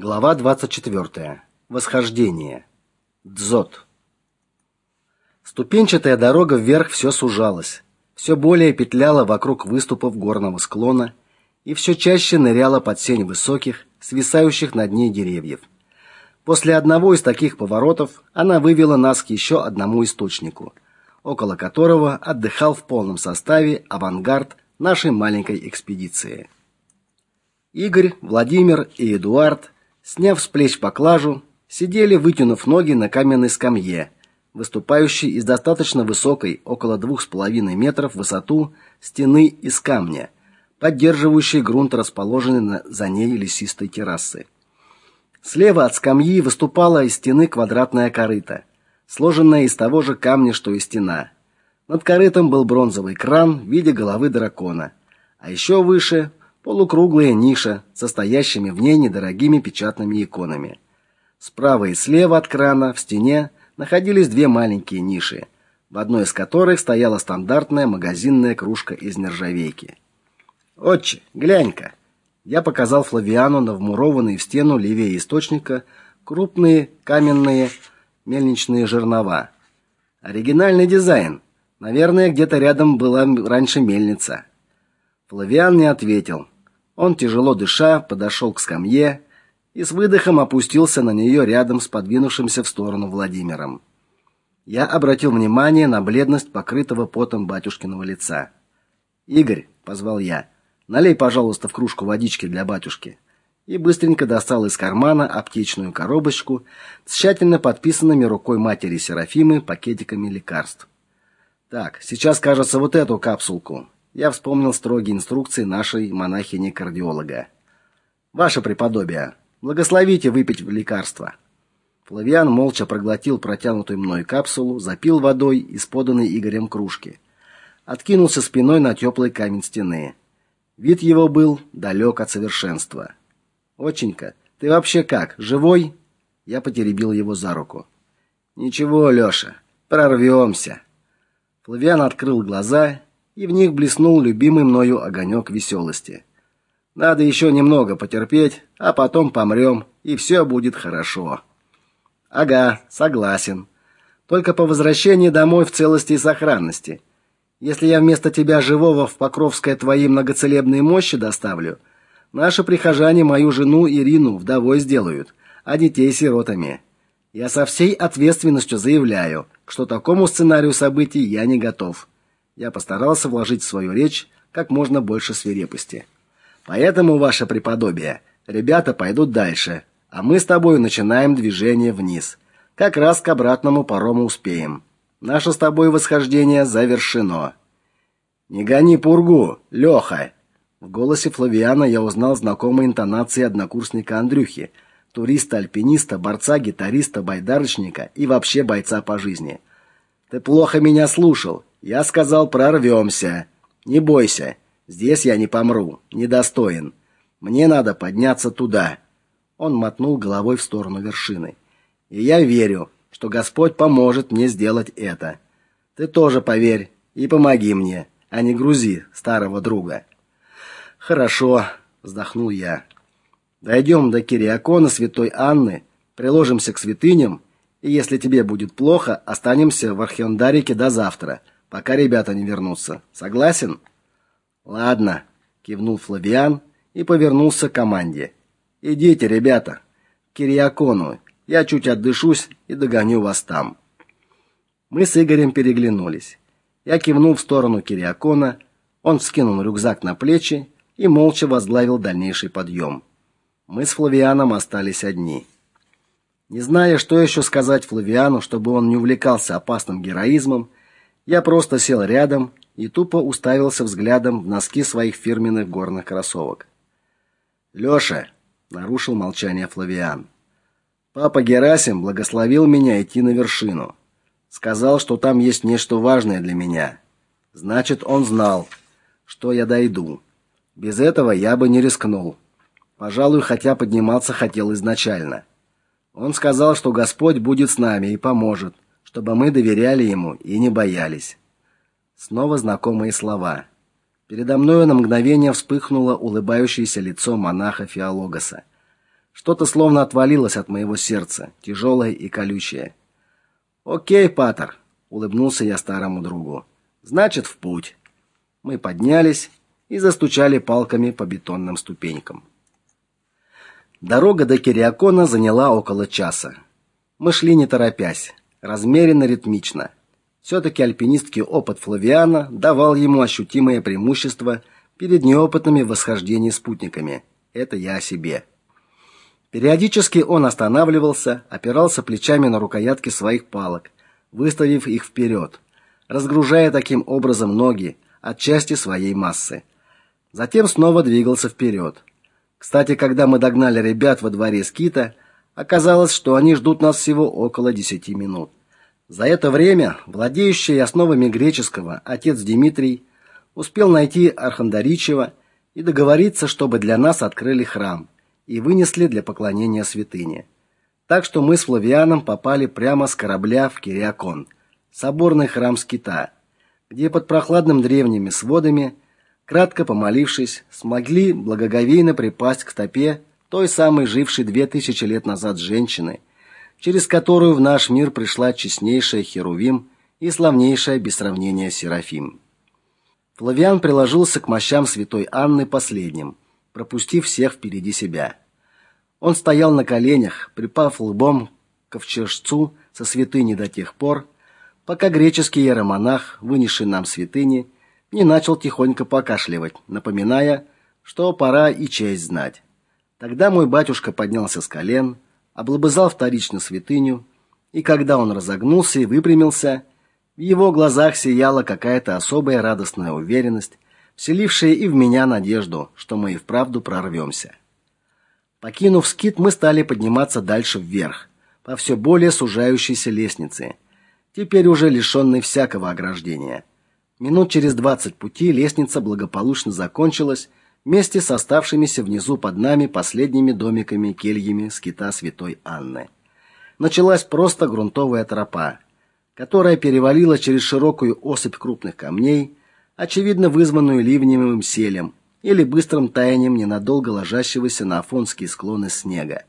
Глава 24. Восхождение. Дзот. Ступенчатая дорога вверх все сужалась, все более петляла вокруг выступов горного склона и все чаще ныряла под сень высоких, свисающих над ней деревьев. После одного из таких поворотов она вывела нас к еще одному источнику, около которого отдыхал в полном составе авангард нашей маленькой экспедиции. Игорь, Владимир и Эдуард Сняв с плеч поклажу, сидели, вытянув ноги на каменной скамье, выступающей из достаточно высокой, около двух с половиной метров в высоту, стены из камня, поддерживающей грунт, расположенный за ней лесистой террасы. Слева от скамьи выступала из стены квадратная корыта, сложенная из того же камня, что и стена. Над корытом был бронзовый кран в виде головы дракона, а еще выше полукруглая ниша со стоящими в ней недорогими печатными иконами. Справа и слева от крана в стене находились две маленькие ниши, в одной из которых стояла стандартная магазинная кружка из нержавейки. "Отче, глянь-ка". Я показал Флавиану на вмурованные в стену левее источника крупные каменные мельничные жернова. Оригинальный дизайн. Наверное, где-то рядом была раньше мельница. Флавиан не ответил. Он тяжело дыша подошел к скамье и с выдохом опустился на нее рядом с подвинувшимся в сторону Владимиром. Я обратил внимание на бледность покрытого потом батюшкиного лица. "Игорь", позвал я. "Налей, пожалуйста, в кружку водички для батюшки". И быстренько достал из кармана аптечную коробочку с тщательно подписанными рукой матери Серафимы пакетиками лекарств. Так, сейчас, кажется, вот эту капсулку я вспомнил строгие инструкции нашей монахини-кардиолога. Ваше преподобие, благословите выпить лекарство. Флавиан молча проглотил протянутую мной капсулу, запил водой из поданной Игорем кружки. Откинулся спиной на теплый камень стены. Вид его был далек от совершенства. Оченька, ты вообще как, живой? Я потеребил его за руку. Ничего, Лёша, прорвемся. Флавиан открыл глаза и в них блеснул любимый мною огонек веселости. Надо еще немного потерпеть, а потом помрем, и все будет хорошо. Ага, согласен. Только по возвращении домой в целости и сохранности. Если я вместо тебя живого в Покровское твои многоцелебные мощи доставлю, наши прихожане мою жену Ирину вдовой сделают, а детей сиротами. Я со всей ответственностью заявляю, что такому сценарию событий я не готов. Я постарался вложить в свою речь как можно больше свирепости. Поэтому, ваше преподобие, ребята пойдут дальше, а мы с тобой начинаем движение вниз. Как раз к обратному парому успеем. Наше с тобой восхождение завершено. Не гони пургу, Леха. В голосе Флавиана я узнал знакомые интонации однокурсника Андрюхи, туриста-альпиниста, борца, гитариста, байдарочника и вообще бойца по жизни. Ты плохо меня слушал. Я сказал, прорвемся. Не бойся. Здесь я не помру, недостоин. Мне надо подняться туда. Он мотнул головой в сторону вершины. И я верю, что Господь поможет мне сделать это. Ты тоже поверь и помоги мне, а не грузи старого друга. Хорошо, вздохнул я. Дойдем до Кириакона Святой Анны, приложимся к святыням, и если тебе будет плохо, останемся в Архиондарике до завтра пока ребята не вернутся. Согласен? Ладно, кивнул Флавиан и повернулся к команде. Идите, ребята, к Кириакону. Я чуть отдышусь и догоню вас там. Мы с Игорем переглянулись. Я кивнул в сторону Кириакона, он вскинул рюкзак на плечи и молча возглавил дальнейший подъем. Мы с Флавианом остались одни. Не зная, что еще сказать Флавиану, чтобы он не увлекался опасным героизмом, я просто сел рядом и тупо уставился взглядом в носки своих фирменных горных кроссовок. Лёша, нарушил молчание Флавиан. Папа Герасим благословил меня идти на вершину. Сказал, что там есть нечто важное для меня. Значит, он знал, что я дойду. Без этого я бы не рискнул. Пожалуй, хотя подниматься хотел изначально. Он сказал, что Господь будет с нами и поможет чтобы мы доверяли ему и не боялись. Снова знакомые слова. Передо мной на мгновение вспыхнуло улыбающееся лицо монаха Феологоса. Что-то словно отвалилось от моего сердца, тяжелое и колючее. "О'кей, Патер", улыбнулся я старому другу. "Значит, в путь". Мы поднялись и застучали палками по бетонным ступенькам. Дорога до Кириакона заняла около часа. Мы шли не торопясь, размеренно, ритмично. все таки альпинистский опыт Флавиана давал ему ощутимое преимущество перед неопытными в восхождении спутниками. Это я о себе. Периодически он останавливался, опирался плечами на рукоятки своих палок, выставив их вперед, разгружая таким образом ноги от части своей массы. Затем снова двигался вперед. Кстати, когда мы догнали ребят во дворе скита, оказалось, что они ждут нас всего около десяти минут. За это время владеющий основами греческого отец Дмитрий успел найти Архандаричева и договориться, чтобы для нас открыли храм и вынесли для поклонения святыне. Так что мы с Флавианом попали прямо с корабля в Кириакон, соборный храм Скита, где под прохладным древними сводами, кратко помолившись, смогли благоговейно припасть к стопе той самой жившей две тысячи лет назад женщины, через которую в наш мир пришла честнейшая Херувим и славнейшая без сравнения Серафим. Флавиан приложился к мощам святой Анны последним – пропустив всех впереди себя. Он стоял на коленях, припав лбом к ковчежцу со святыни до тех пор, пока греческий иеромонах, вынесший нам святыни, не начал тихонько покашливать, напоминая, что пора и честь знать. Тогда мой батюшка поднялся с колен, облобызал вторично святыню, и когда он разогнулся и выпрямился, в его глазах сияла какая-то особая радостная уверенность, вселившее и в меня надежду, что мы и вправду прорвемся. Покинув скит, мы стали подниматься дальше вверх, по все более сужающейся лестнице, теперь уже лишенной всякого ограждения. Минут через двадцать пути лестница благополучно закончилась вместе с оставшимися внизу под нами последними домиками-кельями скита Святой Анны. Началась просто грунтовая тропа, которая перевалила через широкую осыпь крупных камней очевидно вызванную ливневым селем или быстрым таянием ненадолго ложащегося на афонские склоны снега.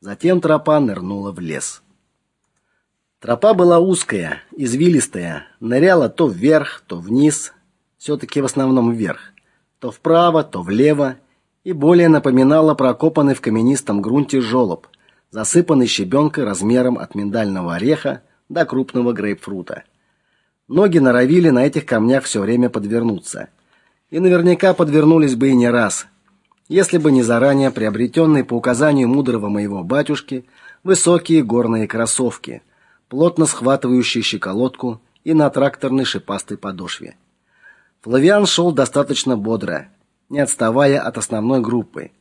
Затем тропа нырнула в лес. Тропа была узкая, извилистая, ныряла то вверх, то вниз, все таки в основном вверх, то вправо, то влево и более напоминала прокопанный в каменистом грунте желоб, засыпанный щебенкой размером от миндального ореха до крупного грейпфрута. Ноги норовили на этих камнях все время подвернуться. И наверняка подвернулись бы и не раз, если бы не заранее приобретенные по указанию мудрого моего батюшки высокие горные кроссовки, плотно схватывающие щиколотку и на тракторной шипастой подошве. Флавиан шел достаточно бодро, не отставая от основной группы,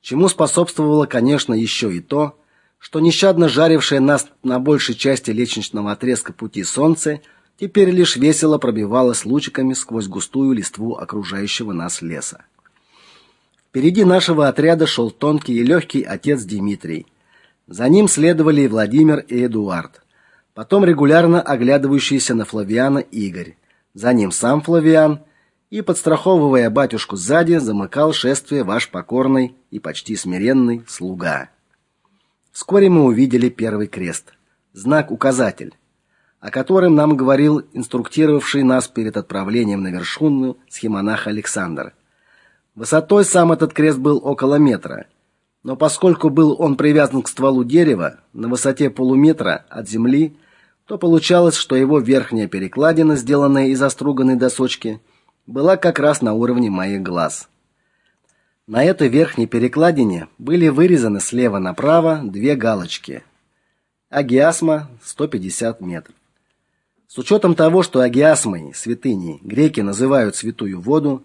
чему способствовало, конечно, еще и то, что нещадно жарившее нас на большей части лестничного отрезка пути солнце – теперь лишь весело пробивалась лучиками сквозь густую листву окружающего нас леса. Впереди нашего отряда шел тонкий и легкий отец Дмитрий. За ним следовали и Владимир, и Эдуард. Потом регулярно оглядывающийся на Флавиана Игорь. За ним сам Флавиан и подстраховывая батюшку сзади, замыкал шествие ваш покорный и почти смиренный слуга. Вскоре мы увидели первый крест, знак-указатель о котором нам говорил инструктировавший нас перед отправлением на вершину схемонах Александр. Высотой сам этот крест был около метра, но поскольку был он привязан к стволу дерева на высоте полуметра от земли, то получалось, что его верхняя перекладина, сделанная из оструганной досочки, была как раз на уровне моих глаз. На этой верхней перекладине были вырезаны слева направо две галочки. Агиасма 150 метров. С учетом того, что агиасмой, святыней, греки называют святую воду,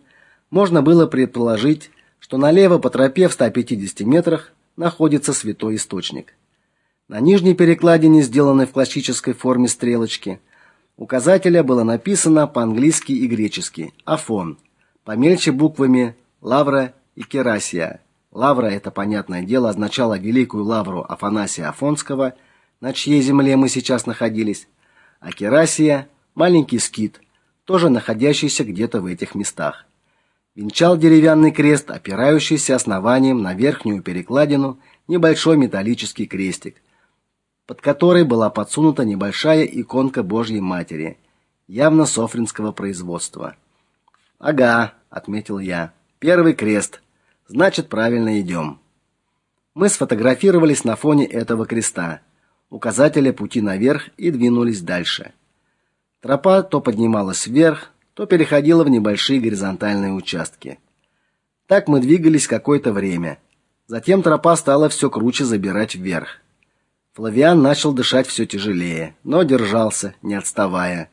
можно было предположить, что налево по тропе в 150 метрах находится святой источник. На нижней перекладине, сделанной в классической форме стрелочки, указателя было написано по-английски и гречески Афон, помельче буквами Лавра и Керасия. Лавра это понятное дело означала великую лавру Афанасия Афонского, на чьей земле мы сейчас находились а Керасия маленький скит, тоже находящийся где-то в этих местах. Венчал деревянный крест, опирающийся основанием на верхнюю перекладину небольшой металлический крестик, под который была подсунута небольшая иконка Божьей Матери, явно софринского производства. "Ага", отметил я. "Первый крест. Значит, правильно идем. Мы сфотографировались на фоне этого креста, указателя пути наверх и двинулись дальше. Тропа то поднималась вверх, то переходила в небольшие горизонтальные участки. Так мы двигались какое-то время. Затем тропа стала все круче забирать вверх. Флавиан начал дышать все тяжелее, но держался, не отставая.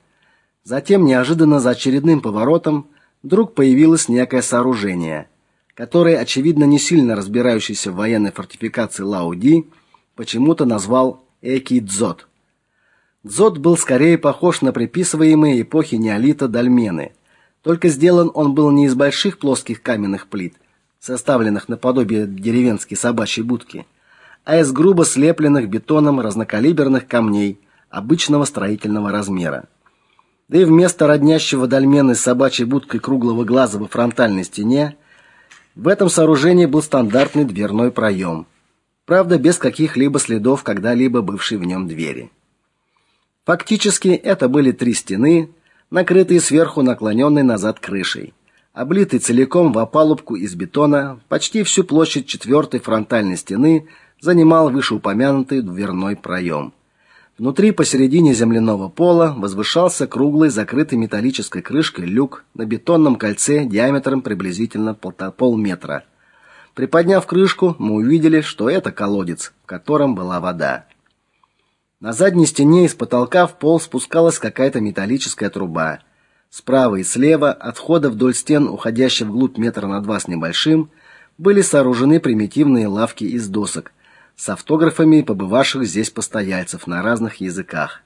Затем неожиданно за очередным поворотом вдруг появилось некое сооружение, которое, очевидно, не сильно разбирающийся в военной фортификации Лауди почему-то назвал Экидзот. Дзот был скорее похож на приписываемые эпохи неолита дольмены, только сделан он был не из больших плоских каменных плит, составленных наподобие деревенской собачьей будки, а из грубо слепленных бетоном разнокалиберных камней обычного строительного размера. Да и вместо роднящего дольмены с собачьей будкой круглого глаза во фронтальной стене в этом сооружении был стандартный дверной проем, правда, без каких-либо следов когда-либо бывшей в нем двери. Фактически это были три стены, накрытые сверху наклоненной назад крышей, облитые целиком в опалубку из бетона. Почти всю площадь четвертой фронтальной стены занимал вышеупомянутый дверной проем. Внутри посередине земляного пола возвышался круглый, закрытый металлической крышкой люк на бетонном кольце диаметром приблизительно полметра. Приподняв крышку, мы увидели, что это колодец, в котором была вода. На задней стене из потолка в пол спускалась какая-то металлическая труба. Справа и слева, от входа вдоль стен, уходящих вглубь метра на два с небольшим, были сооружены примитивные лавки из досок с автографами побывавших здесь постояльцев на разных языках.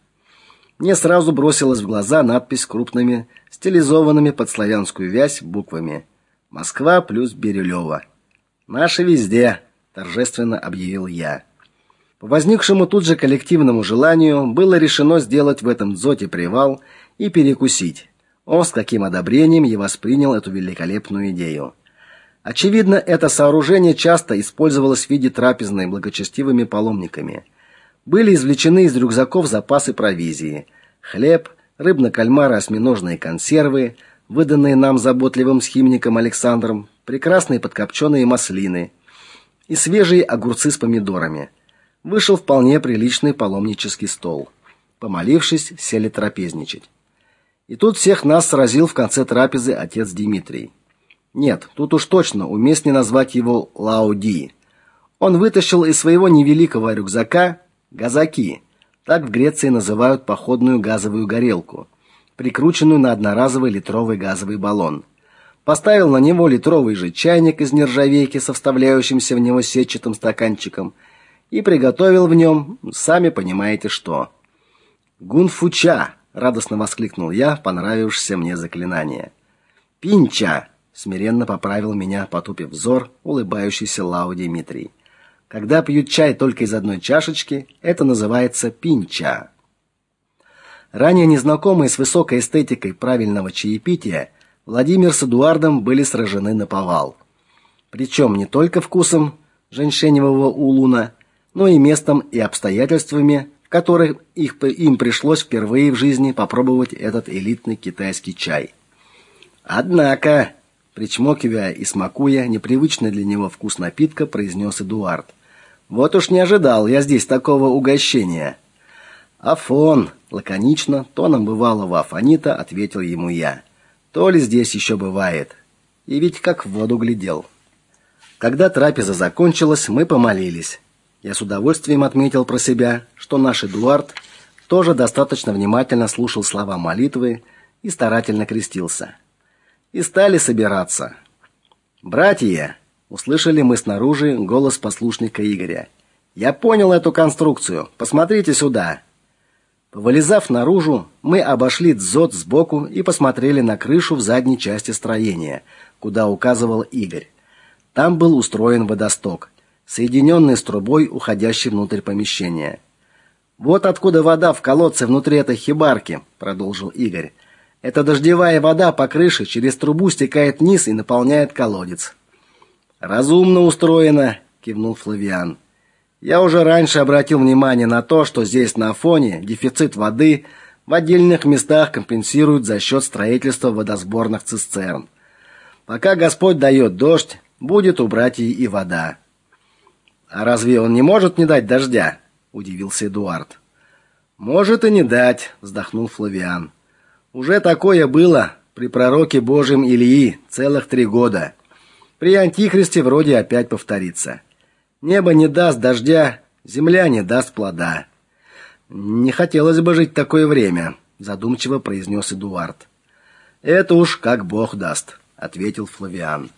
Мне сразу бросилась в глаза надпись крупными, стилизованными под славянскую вязь буквами: Москва плюс Бирюлево. Наши везде, торжественно объявил я. По возникшему тут же коллективному желанию было решено сделать в этом дзоте привал и перекусить. О, с каким одобрением я воспринял эту великолепную идею. Очевидно, это сооружение часто использовалось в виде трапезной благочестивыми паломниками. Были извлечены из рюкзаков запасы провизии: хлеб, рыбно-кальмары, осьминожные консервы, выданные нам заботливым схимником Александром, прекрасные подкопченые маслины и свежие огурцы с помидорами вышел вполне приличный паломнический стол. Помолившись, сели трапезничать. И тут всех нас сразил в конце трапезы отец Дмитрий. Нет, тут уж точно уместнее назвать его Лауди. Он вытащил из своего невеликого рюкзака газаки. Так в Греции называют походную газовую горелку, прикрученную на одноразовый литровый газовый баллон. Поставил на него литровый же чайник из нержавейки со вставляющимся в него сетчатым стаканчиком и приготовил в нем, сами понимаете что. Гунфуча, радостно воскликнул я, понравившееся мне заклинание. Пинча, смиренно поправил меня, потупив взор, улыбающийся Лао Дмитрий. Когда пьют чай только из одной чашечки, это называется пинча. Ранее незнакомые с высокой эстетикой правильного чаепития, Владимир с Эдуардом были сражены на повал. Причем не только вкусом женьшеневого улуна, но и местом и обстоятельствами, в которых их им пришлось впервые в жизни попробовать этот элитный китайский чай. Однако, причмокивая и смакуя непривычный для него вкус напитка, произнес Эдуард: "Вот уж не ожидал я здесь такого угощения". Афон, лаконично, тоном бывалого афонита ответил ему я. То ли здесь еще бывает. И ведь как в воду глядел. Когда трапеза закончилась, мы помолились. Я с удовольствием отметил про себя, что наш Эдуард тоже достаточно внимательно слушал слова молитвы и старательно крестился. И стали собираться. Братья, услышали мы снаружи голос послушника Игоря. Я понял эту конструкцию. Посмотрите сюда. Вылезав наружу, мы обошли дзот сбоку и посмотрели на крышу в задней части строения, куда указывал Игорь. Там был устроен водосток соединенные с трубой, уходящей внутрь помещения. Вот откуда вода в колодце внутри этой хибарки, продолжил Игорь. Это дождевая вода по крыше через трубу стекает вниз и наполняет колодец. Разумно устроено, кивнул Флавиан. Я уже раньше обратил внимание на то, что здесь на Афоне дефицит воды в отдельных местах компенсируют за счет строительства водосборных цистерн. Пока Господь дает дождь, будет у братьев и вода. А разве он не может не дать дождя? удивился Эдуард. Может и не дать, вздохнул Флавиан. Уже такое было при пророке Божьем Илии целых три года. При антихристе вроде опять повторится. Небо не даст дождя, земля не даст плода. Не хотелось бы жить такое время, задумчиво произнес Эдуард. Это уж как Бог даст, ответил Флавиан.